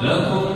Lampo